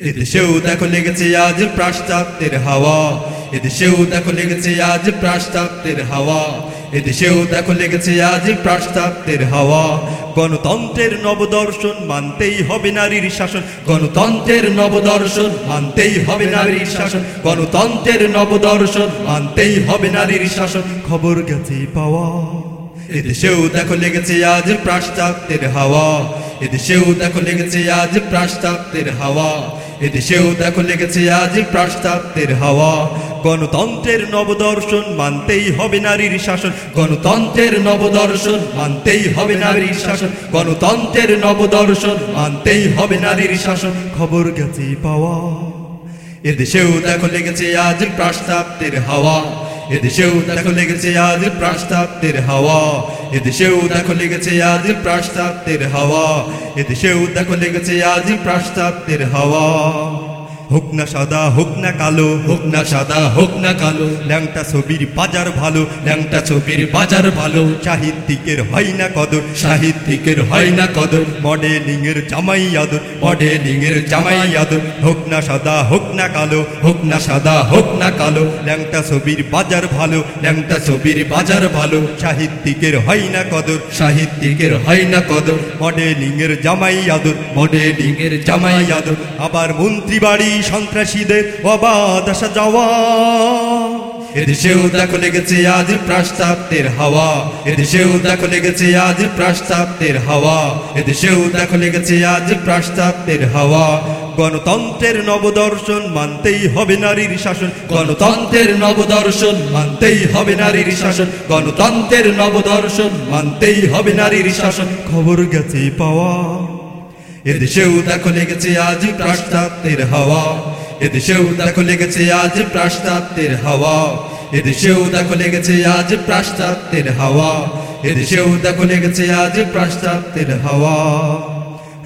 এদেশেও দেখো লেগেছে আজ প্রাশ্চাত্যের হাওয়া। এদেশেও দেখো লেগেছে আজ প্রাশ্চাত্যের হাওয়া। এদেশেও দেখো লেগেছে আজ প্রাশ্চাত্যের হাওয়া। গণতন্ত্রের নবদর্শন মানতেই হবে নারীর শাসন। গণতন্ত্রের নবদর্শন মানতেই হবে নারীর শাসন। গণতন্ত্রের নবদর্শন মানতেই হবে নারীর শাসন। খবর গেছে পাওয়া। এদেশেও দেখো লেগেছে আজ প্রাশ্চাত্যের হাওয়া। এদেশেও দেখো লেগেছে আজ প্রাশ্চাত্যের হাওয়া। এদেশেও দেখো লেগেছে আজ প্রাশ্চাত্যের হাওয়া। গণতন্ত্রের নবদর্শন মানতেই হবে নারীর শাসন। গণতন্ত্রের নবদর্শন মানতেই হবে নারীর শাসন। গণতন্ত্রের নবদর্শন মানতেই হবে নারীর শাসন। খবর গেছে পাওয়া। এদেশেও দেখো লেগেছে আজ প্রাশ্চাত্যের হাওয়া। এদেশেও দেখো লেগেছে আজ প্রাশ্চাত্যের হাওয়া। এদেশেও দেখো লেগেছে আজ প্রাশ্চাত্যের হাওয়া। এদেশেও দেখো লেগেছে আজ প্রাশ্চাত্যের হাওয়া। হোক না সাদা, হোক না কালো, হোক না সাদা, হোক না কালো। ল্যাংটা ছবির বাজার ভালো, ল্যাংটা ছবির বাজার ভালো। সাহিত্যিকের হয় না কদর সাহিত্যিকের হয় না কদর। মডেলিং এর জামাই আদর মডেলিং এর জামাই আদর। হোক না সাদা, হোক না কালো, হোক না সাদা, হোক না কালো। ল্যাংটা ছবির বাজার ভালো, ল্যাংটা ছবির বাজার ভালো। সাহিত্যিকের হয় না কদর সাহিত্যিকের হয় না কদর। মডেলিং এর জামাই আদর মডেলিং এর জামাই আদর। আবার মন্ত্রী বাড়ি সন্ত্রাসীদের অবাধ আসা যাওয়া। এদেশেও দেখো লেগেছে আজ প্রাশ্চাত্যের হাওয়া। এদেশেও দেখো লেগেছে আজ প্রাশ্চাত্যের হাওয়া। এদেশেও দেখো লেগেছে আজ প্রাশ্চাত্যের হাওয়া। গণতন্ত্রের নবদর্শন মানতেই হবে নারীর শাসন। গণতন্ত্রের নবদর্শন মানতেই হবে নারীর শাসন। গণতন্ত্রের নবদর্শন মানতেই হবে নারীর শাসন। খবর গেছে পাওয়া। এদেশেও দেখো লেগেছে আজ প্রাশ্চাত্যের হাওয়া। এদেশেও দেখো লেগেছে আজ প্রাশ্চাত্যের হাওয়া। এদেশেও দেখো লেগেছে আজ প্রাশ্চাত্যের হাওয়া। এদেশেও দেখো লেগেছে আজ প্রাশ্চাত্যের হাওয়া।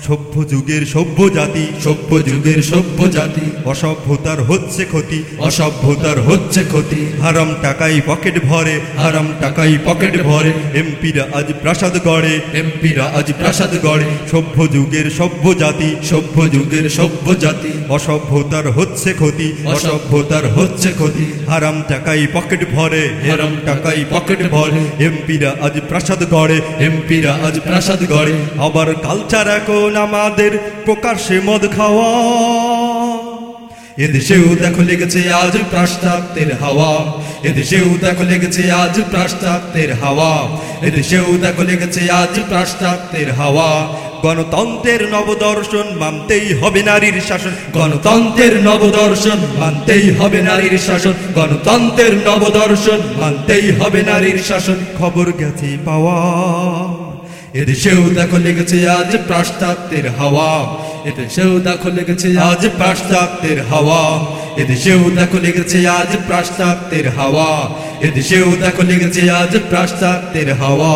সভ্য যুগের সভ্য জাতি সভ্য যুগের সভ্য জাতি অসভ্যতার হচ্ছে ক্ষতি। অসভ্যতার হচ্ছে ক্ষতি। হারাম টাকাই পকেট ভরে। হারাম টাকাই পকেট ভরে। এমপিরা আজ প্রাসাদ গড়ে। এমপিরা আজ প্রাসাদ গড়ে। সভ্য যুগের সভ্য জাতি সভ্য যুগের সভ্য জাতি অসভ্যতার হচ্ছে ক্ষতি। অসভ্যতার হচ্ছে ক্ষতি। হারাম টাকাই পকেট ভরে। হারাম টাকাই পকেট ভরে। এমপিরা আজ প্রাসাদ গড়ে। এমপিরা আজ প্রাসাদ গড়ে। আবার কালচার এখন আমাদের প্রকাশ্যে মদ খাওয়া। এদেশেও দেখো লেগেছে আজ প্রাশ্চাত্যের হাওয়া। এদেশেও দেখো লেগেছে আজ প্রাশ্চাত্যের হাওয়া। এদেশেও দেখো লেগেছে আজ প্রাশ্চাত্যের হাওয়া। গণতন্ত্রের নবদর্শন মানতেই হবে নারীর শাসন। গণতন্ত্রের নবদর্শন মানতেই হবে নারীর শাসন। গণতন্ত্রের নবদর্শন মানতেই হবে নারীর শাসন। খবর গেছে পাওয়া। এদেশেও দেখো লেগেছে আজ পাশ্চাত্যের হাওয়া। এদেশেও দেখো লেগেছে আজ পাশ্চাত্যের হাওয়া। এদেশেও দেখো লেগেছে আজ পাশ্চাত্যের হাওয়া। এদেশেও দেখো লেগেছে আজ পাশ্চাত্যের হাওয়া।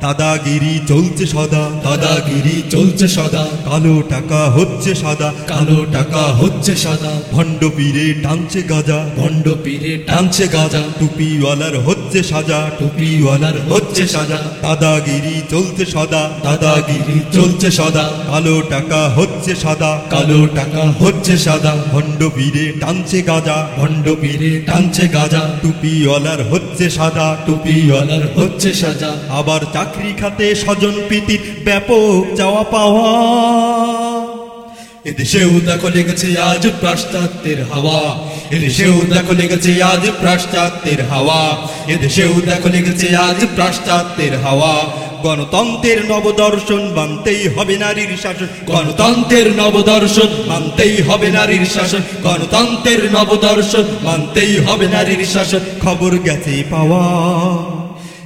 দাদাগিরি চলছে সদা, দাদাগিরি চলছে সদা। কালো টাকা হচ্ছে সাদা, কালো টাকা হচ্ছে সাদা। ভণ্ড পীরে টানছে গাজা, ভণ্ড পীরে টানছে গাজা। টুপিওয়ালার হচ্ছে সাজা, টুপিওয়ালার হচ্ছে সাজা। দাদাগিরি চলছে সদা, দাদাগিরি চলছে সদা। কালো টাকা হচ্ছে সাদা, কালো টাকা হচ্ছে সাদা। ভণ্ড পীরে টানছে গাজা, ভণ্ড পীরে টানছে গাজা। টুপিওয়ালার হচ্ছে সাদা, টুপিওয়ালার হচ্ছে সাজা। আবার চাকরি খাতে স্বজন প্রীতির ব্যাপক যাওয়া পাওয়া। এদেশেও দেখো লেগেছে আজ পাশ্চাত্যের হাওয়া। এদেশেও দেখো লেগেছে আজ পাশ্চাত্যের হাওয়া। এদেশেও দেখো লেগেছে আজ পাশ্চাত্যের হাওয়া। গণতন্ত্রের নবদর্শন মানতেই হবে নারীর শাসন। গণতন্ত্রের নবদর্শন মানতেই হবে নারীর শাসন। গণতন্ত্রের নবদর্শন মানতেই হবে নারীর শাসন। খবর গেছে পাওয়া।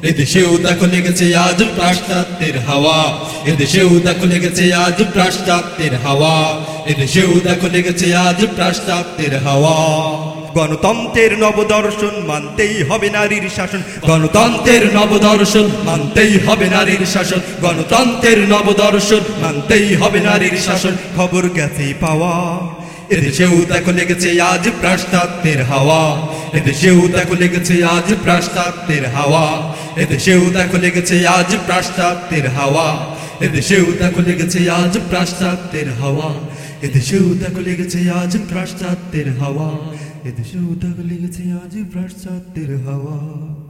এদেশেও দেখো লেগেছে আজ পাশ্চাত্যের হাওয়া। এদেশেও দেখো লেগেছে আজ পাশ্চাত্যের হাওয়া। এদেশেও দেখো লেগেছে আজ পাশ্চাত্যের হাওয়া। গণতন্ত্রের নবদর্শন মানতেই হবে নারীর শাসন। গণতন্ত্রের নবদর্শন মানতেই হবে নারীর শাসন। গণতন্ত্রের নবদর্শন মানতেই হবে নারীর শাসন। খবর গেছে পাওয়া। এদেশেও দেখো লেগেছে আজ পাশ্চাত্যের হাওয়া। এদেশেও দেখো লেগেছে আজ পাশ্চাত্যের হাওয়া। এদেশেও দেখো লেগেছে আজ পাশ্চাত্যের হাওয়া। এদেশেও দেখো লেগেছে আজ পাশ্চাত্যের হাওয়া। এদেশেও দেখো লেগেছে আজ পাশ্চাত্যের হাওয়া। এদেশেও দেখো লেগেছে আজ পাশ্চাত্যের হাওয়া।